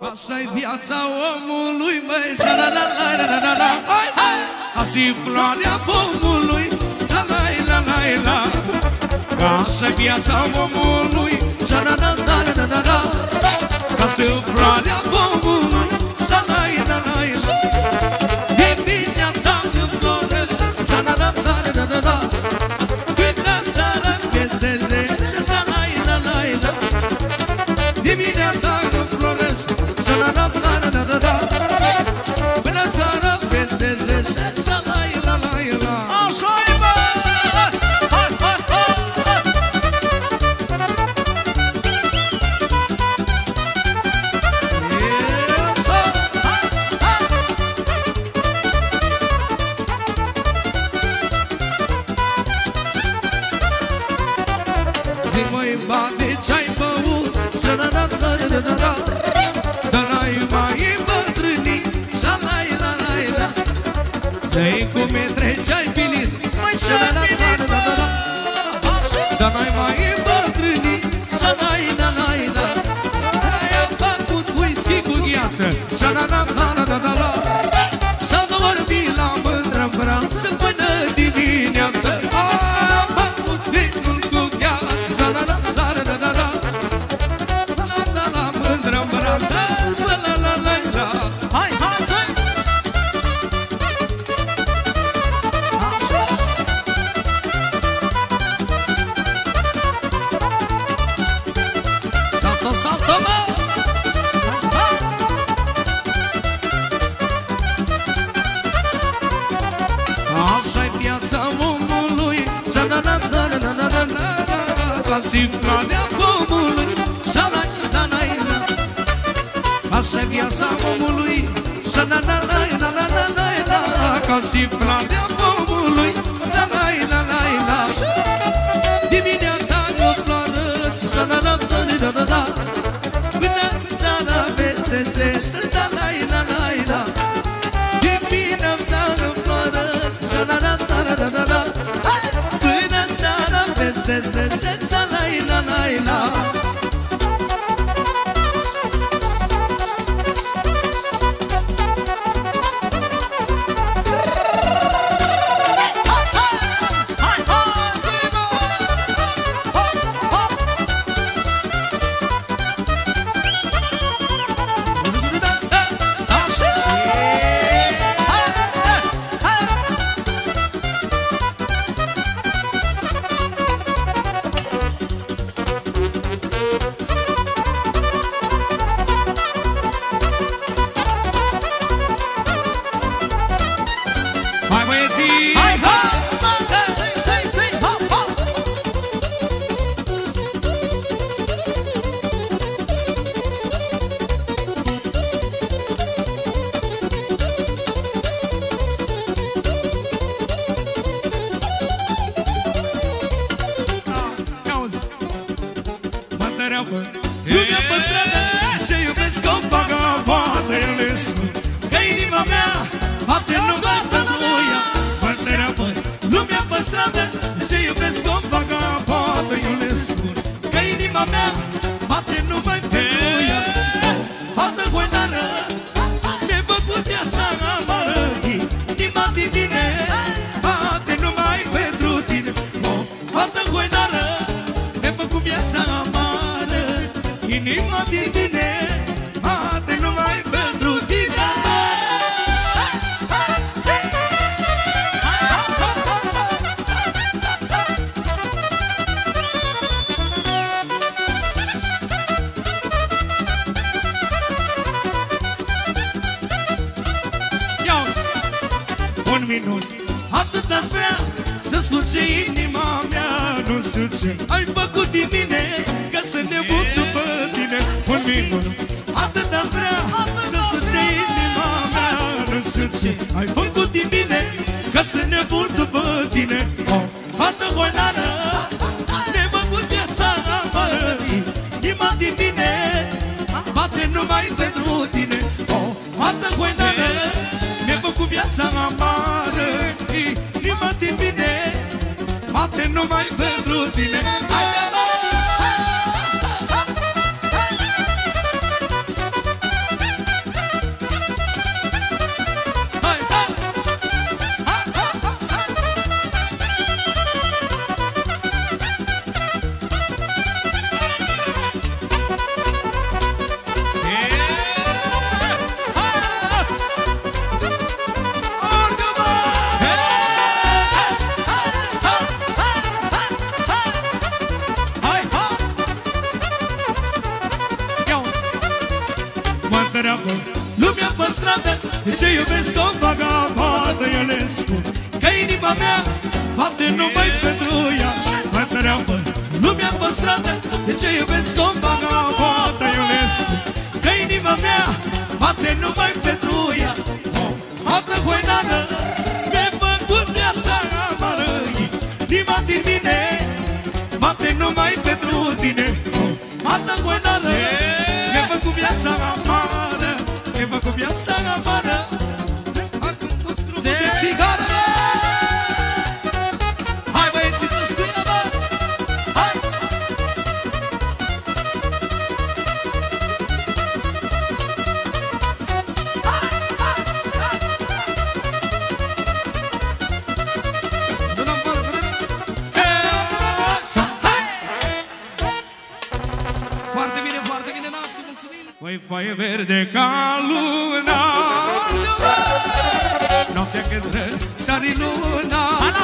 Asta-i viața omului, măi, sa la la la la la la la Azi floarea pomului, sa la la la la Asta-i viața omului, sa la la la la la la Azi floarea pomului, sa la la la la la Dimineața când florește, sa la la la la la la Să-i cu metre și-ai pilit Măi și-ai pilit, da, da, da, mă! Dar n-ai mai îmbătrânit Și-a n-ai, n-a, n-ai, n-a Ai făcut whisky cu gheață. Și-a n-a, n-a, n-a, n-a, n-a, n-a. Și-a dormit la mândră-n braț. Până dimineață, a! se se se sunt nebun după tine. O fată golană Nebăcut viața afară Inima din tine Bate numai pentru tine. O fată golană Nebăcut viața afară Inima din tine Bate numai pentru tine. Hai de Ce iubesc o vagabandă, eu le spun Că inima mea poate numai pentru ea. Mai pereau pe lumea pe stradă De ce iubesc o vagabandă, eu le spun Că inima mea poate numai pentru ea. O fată hoinană mi-a făcut viața amară Inima din mine poate numai pentru tine. O fată hoinană mi-a făcut viața amară cu viața în afară. Acum cu strugul de țigan mai verde ca luna. Noaptea când răsari luna.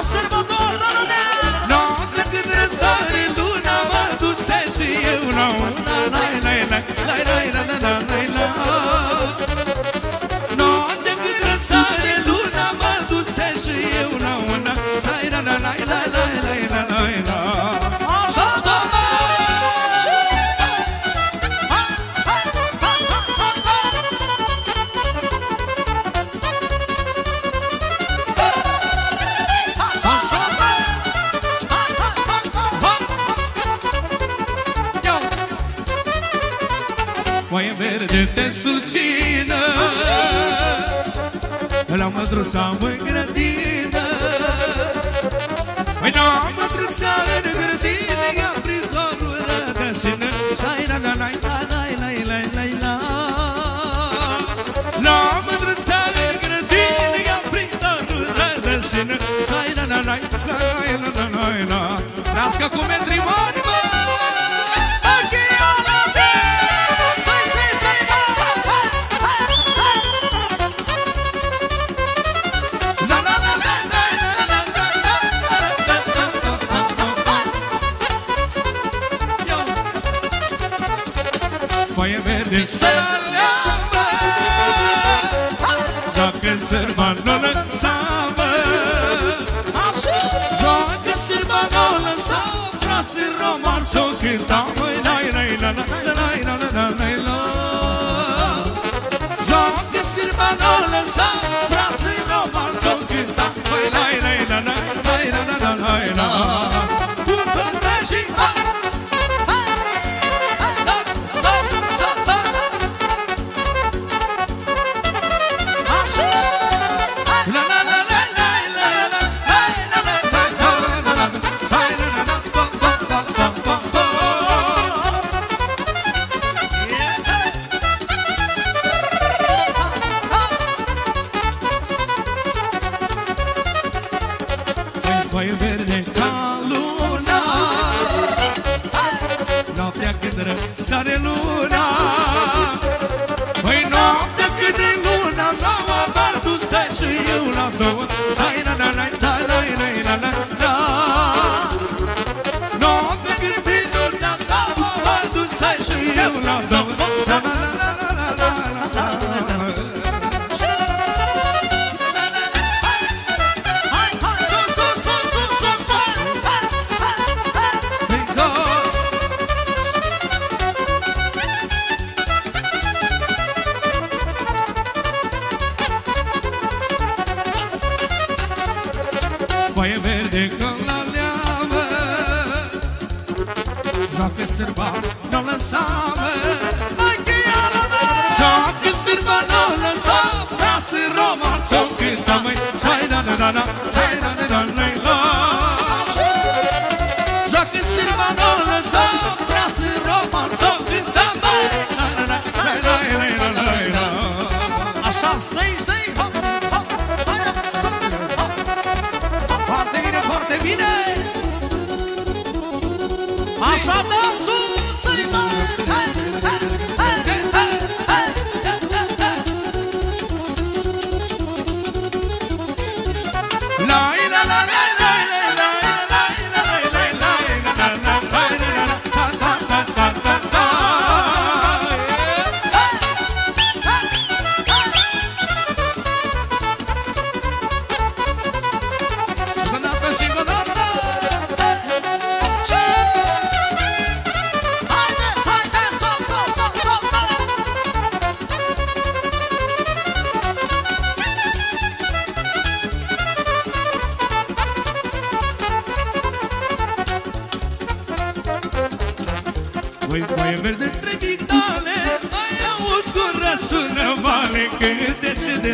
mătruța în grădină Păi n-am mătruța în grădină I-am prins o gură de sână Și-ai la la la la la la la la la N-am mătruța în grădină I-am prins o gură de sână Și-ai la la la la la la la la Nască cu metri mari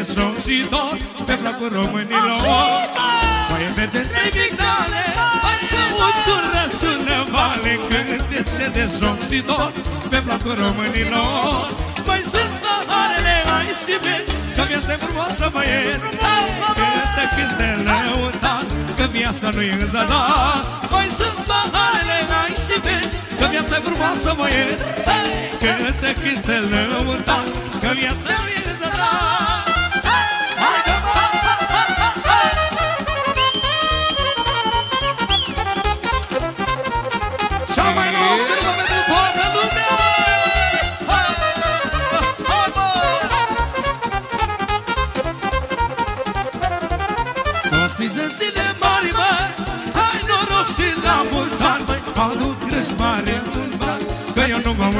Cântece de joc și dor Pe placul românilor. Mai verde între migdale Mai să auzi cum răsună vale Cântece de joc și dor Pe placul românilor. Mai sunt paharele ai și vezi Că viața e frumoasă băieți. Cântă, cântă lăutar Că viața nu e în zadar Mai sunt paharele ai și vezi Că viața e frumoasă băieți. Cântă, cântă lăutar Că viața nu e în zadar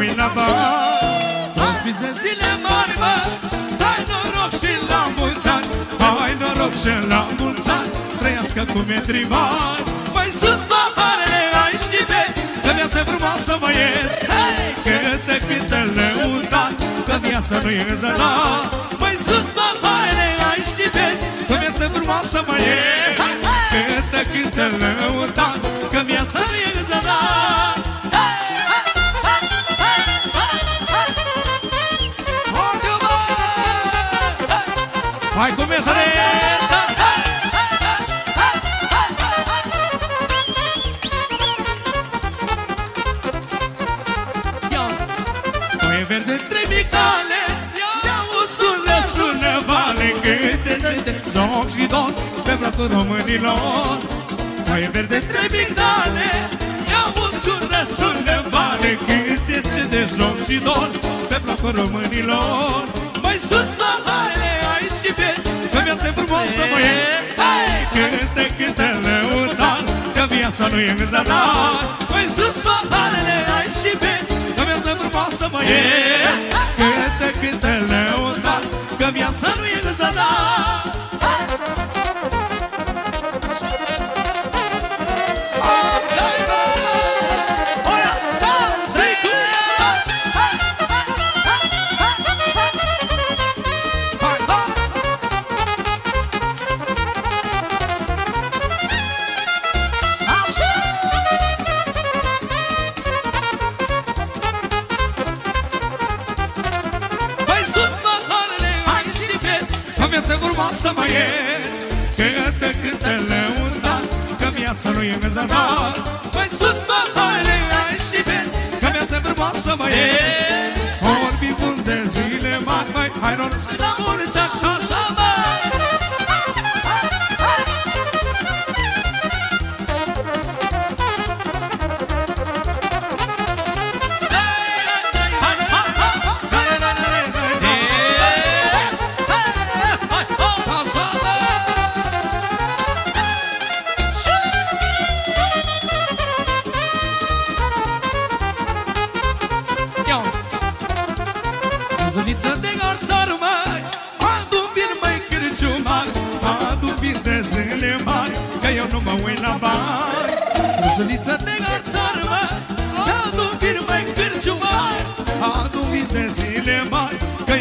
eu nu mă uit la bar Auspiță zile mari, mă Hai noroc și la mulți ani. Hai noroc și la mulți ani. Trăiască cu metri mari Mai sus paharele ai și vezi Că viața e frumoasă, băieți. Hei, cântă, cântă lăutat Că viața nu e zălat Mai sus paharele ai și vezi Că viața e frumoasă, băieți. Cântă, cântă lăutat Că viața nu e zălat Hai cu mesele! Mai verde între micale Ia uscule sună vale Câte joc și dor Pe placul românilor Mai verde între migdale Ia uscule sună vale Câte de joc și dor Pe placul românilor Că viața e frumoasă băieți Cântă, cântă lăutar Că viața nu e în zadar Mai sus paharele ai și vezi Că viața e frumoasă băieți Cântă, cântă lăutar Că viața nu e în zadar vieți Că viața frumoasă băieți Cântă, cântă lăutar Că viața nu e în zadar Mai sus paharele ai și vieți Că viața frumoasă băieți Orbi bun de zile mari Mai hai noroc și la mulți ani și așa bă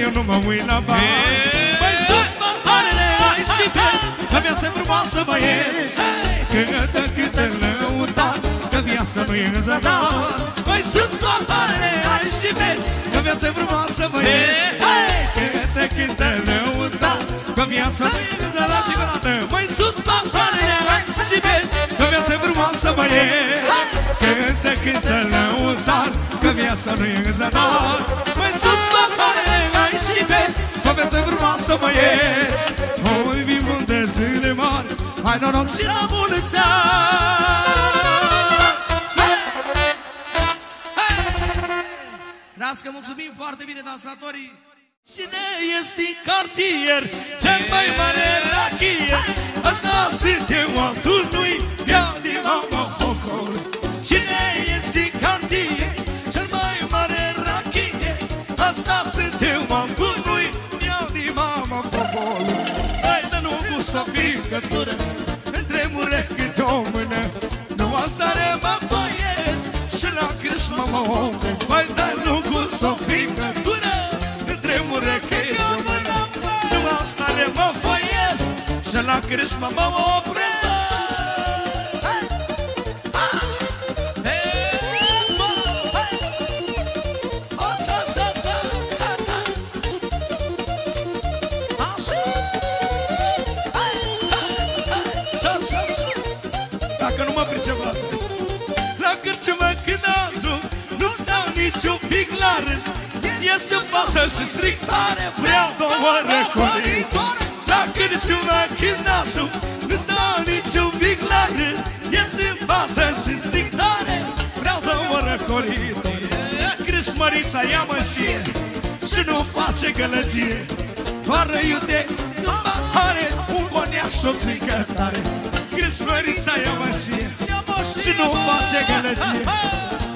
eu nu mă uit la bani. Mai sus paharele ai și vezi Că viața e frumoasă băieți Cântă, cântă lăutar Că viața nu e în zadar Mai sus paharele ai și vezi Că viața e frumoasă băieți Cântă, cântă lăutar Că viața nu e în zadar Și gata Mai sus paharele ai și vezi Că viața e frumoasă băieți Cântă, cântă lăutar Că viața nu e în zadar Mai sus paharele ai și vezi Că viața e frumoasă băieți Oi vin bun de zile mari Hai noroc și la mulți ani. Crească, mulțumim foarte bine dansatorii. Cine este în cartier? Cel mai mare rachier. Asta sunt eu, altul nu-i. Ia din mama focul Cine este în cartier? Cel mai mare rachier. Asta sunt eu, altul să fii cătură Între mure câte o mână. Nu asta mă voiesc Și la crâșmă mă mă opresc. Mai dar nu cu s-o picătură Între mură că e o mână. Numai asta le mă foiesc Și la crâșmă mă opresc Ies în față și stric tare. Vreau două răcorii La cârciumă când ajung Nu stau nici un pic la rând. Ies în față și stric tare. Vreau două răcorii Crâșmărița ia mă și Și nu face gălăgie. Doar iute în pahare Un coniac și o țică tare. Crâșmărița ia mă și Și nu face gălăgie.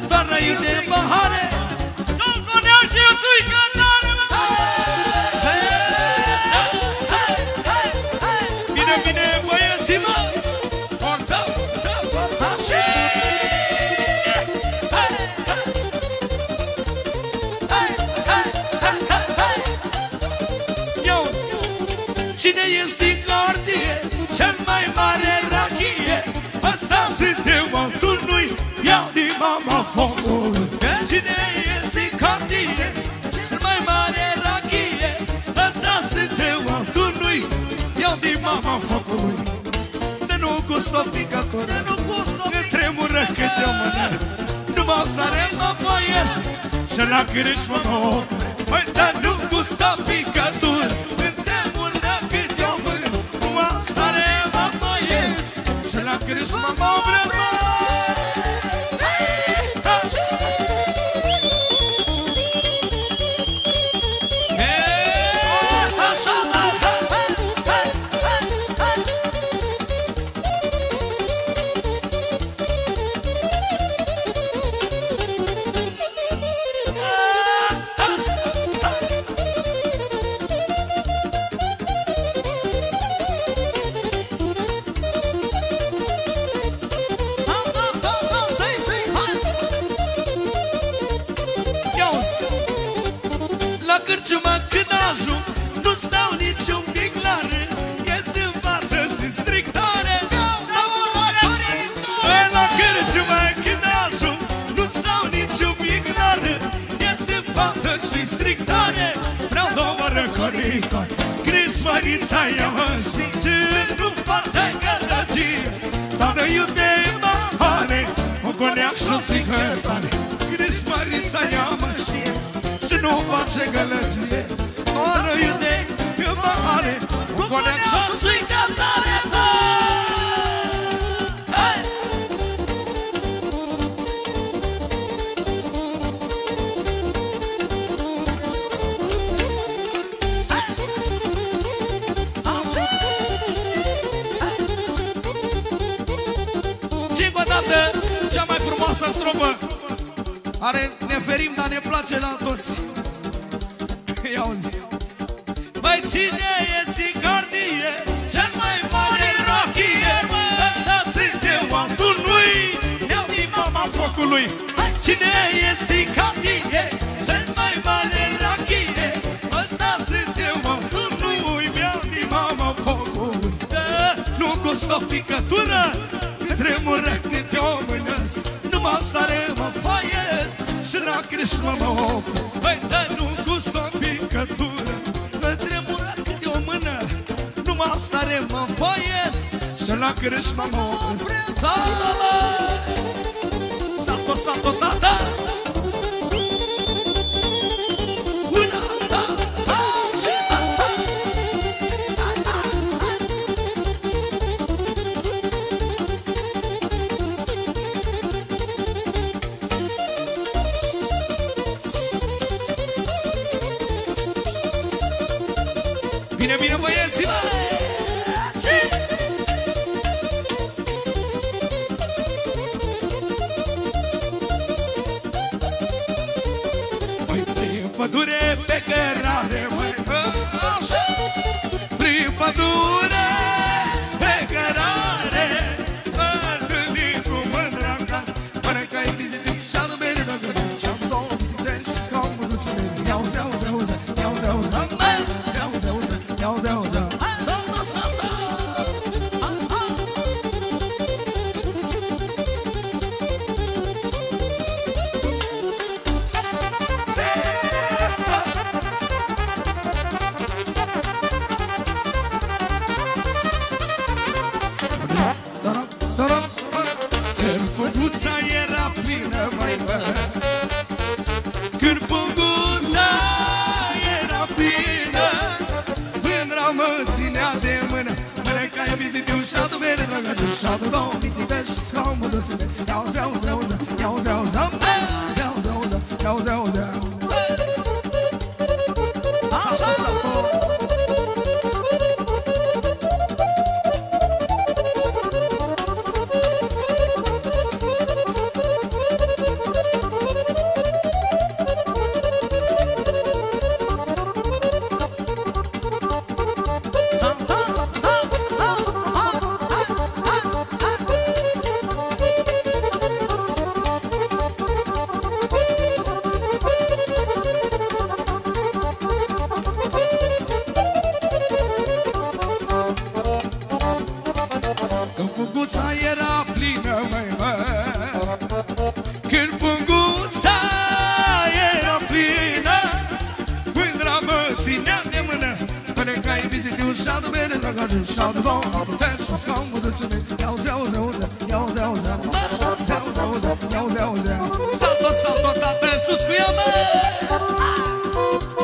Doar iute în Cine este în cartie Cel mai mare rachie? Ăsta suntem altul nu-i Iau din mama focul gustă picătură De nu gustă Ne tremură câte o mână Numai sare mă voiesc Și la cârși mă opresc Măi, dar nu gustă picătură Nu stau nici un pic la rând Ies în față și stric tare. Băi, La cârciumă când ajung. Nu stau nici un pic la rând Ies în față și stric tare. Vreau două răcoritori Crișmărița ia mă știi Nu face gălăgie Doamnă iute mare O coneac și o țică tare Crișmărița ia mă știe Și nu face gălăgie Doamnă iute mare? O coneac și o țică tare Hai! Și încă o dată, cea mai frumoasă strofă Are, ne ferim, dar ne place la toți Ia auzi. Băi, cine este gardie? Cel mai mare rochie. Ăsta suntem altul nu-i Iau din mama focului. Cine este gardie? Cel mai mare rochie. Ăsta suntem altul nu-i Iau din mama focului. Da, Nu gustă o picătură Tremură câte o mânăs Numai stare mă foiesc. Și la creșmă mă opresc. Băi, dar nu Și la creșmă mă opresc Sală, Salto, salto, tata pădure pe cărare, măi, așa Șadu bere drăgăciu Șadu două mitite și scomă duțele Iau zeu zeu zeu Iau zeu zeu Zeu zeu zeu Iau zeu zeu vizitiu și-adu bere, drăgăciu Și-adu două mitite și scomă duțele Iau zeu zeu zeu Iau zeu zeu Zeu zeu zeu Iau zeu zeu Salto, salto, tată, sus cu ea, mă! Salto,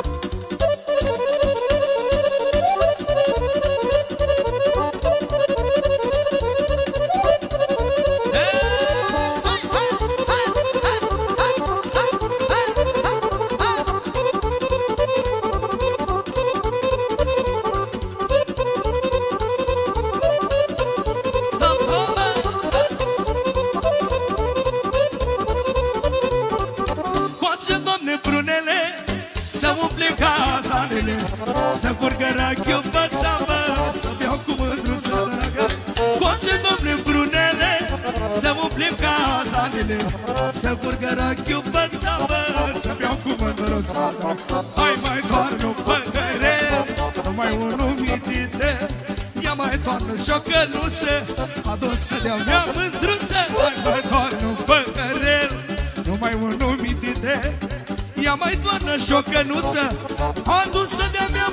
cazanele Să curgă rachiu pe țapă Să beau cu mândruță Hai mai toarnă păcăre Numai unul mitite Ia mai toarnă și o căluță Adus-le-a mea mândruță. Hai mai toarnă păcărel numai un numit de Ia mai doarnă și o cănuță Adusă de-a mea